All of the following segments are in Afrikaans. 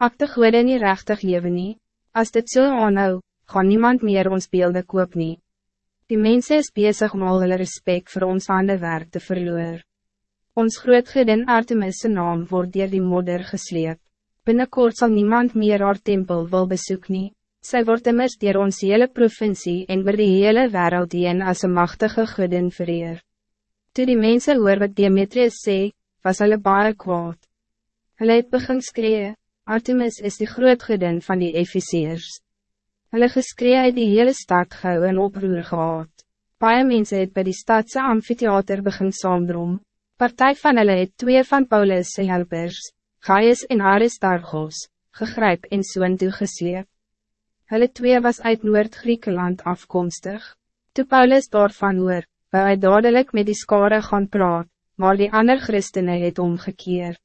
Ak de goede nie rechtig leven nie, as dit so aanhou, gaan niemand meer ons beelden koop nie. Die mensen is bezig om al hulle respect voor ons werk te verloor. Ons groot gedin Artemis' naam wordt dier die modder gesleep. Binnenkort zal niemand meer haar tempel wil bezoek nie. Sy word immers dier ons hele provincie en oor die hele wereld die as een machtige godin vereer. Toe die mensen hoor wat Demetrius sê, was hulle baie kwaad. Hulle het begin skree, Artemis is die groot godin van die Efeseers. Hulle geskree uit die hele stad gauw en oproer gehad. Paie mense het by die stadse amfitheater begin saamdrom. Partij van hulle het twee van Paulus' helpers, Gaius en Aristarchos, gegryp en soon toegesleep. Hulle twee was uit Noord-Griekenland afkomstig. Toe Paulus daarvan hoor, wou hy dadelijk met die skare gaan praat, maar die ander christenen het omgekeerd.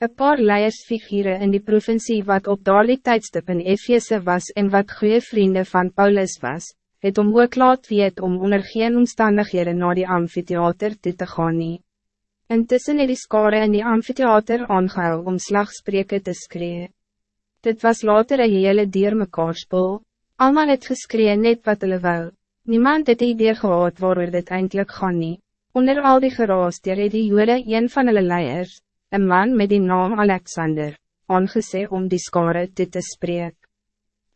Een paar leiersfiguren in die provincie wat op daardie tijdstip in Efeze was en wat goede vrienden van Paulus was, het om ook laat weet om onder geen omstandigheden naar die amfitheater toe te gaan nie. Intussen het die skare in die amfitheater aangehou om slagspreke te skree. Dit was later een hele dier mekaar spul, allemaal het geskree net wat hulle wou, niemand het idee gehad waarover dit eindelijk gaan nie. Onder al die geraas het die jode een van hulle leiers, een man met die naam Alexander, aangezien om die skare te te spreek.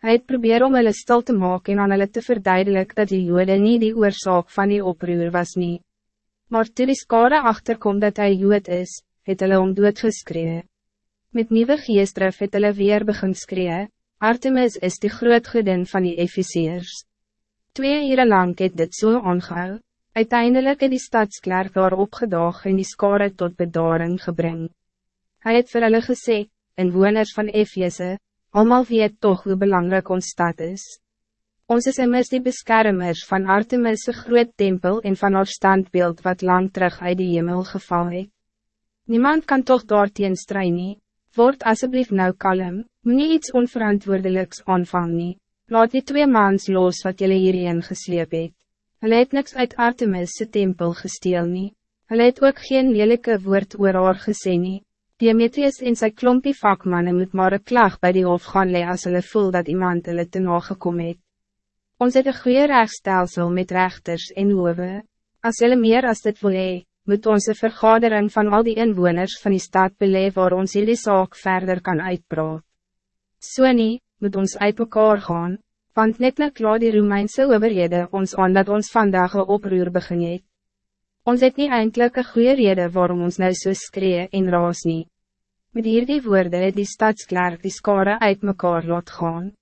Hij het probeer om hulle stil te maken en aan hulle te verduidelik dat die jode niet die oorzaak van die oproer was nie. Maar toe die skare achterkom dat hij jood is, het hulle om doodgeskree. Met nieuwe geestdrif het hulle weer begin skree, Artemis is die groot godin van die Efeseers. Twee uur lang het dit so aangehou, Uiteindelijk het die stadsklerk daar opgedaag en die skare tot bedaring gebring. Hij het vir hulle gesê, inwoners van Efjese, allemaal weet toch hoe belangrijk ons stad is. Ons is immers die beschermers van Artemis' groot tempel en van haar standbeeld wat lang terug uit die hemel geval het. Niemand kan toch daarteen strui nie, word asseblief nou kalm, moet iets onverantwoordelijks aanvang nie, laat die twee maans los wat jullie hierheen gesleep het. Hulle het niks uit Artemis' tempel gesteel nie. Hulle het ook geen lelijke woord oor haar gesê nie. Demetrius en sy klompie vakmannen moet maar een klag bij die hof gaan lee as hulle voel dat iemand hulle te nagekom het. Ons het een goeie rechtstelsel met rechters en hoewe. As hulle meer as dit wil hee, moet ons een vergadering van al die inwoners van die stad beleef waar ons hierdie saak verder kan uitpraat. So nie, moet ons uit mekaar gaan, want net na klaar die Romeinse overhede ons aan dat ons vandaag een oproer begin het. Ons het nie eindelijk een goede rede waarom ons nou so skree en raas nie. Met hierdie woorde het die stadsklerk die skare uit mekaar laat gaan.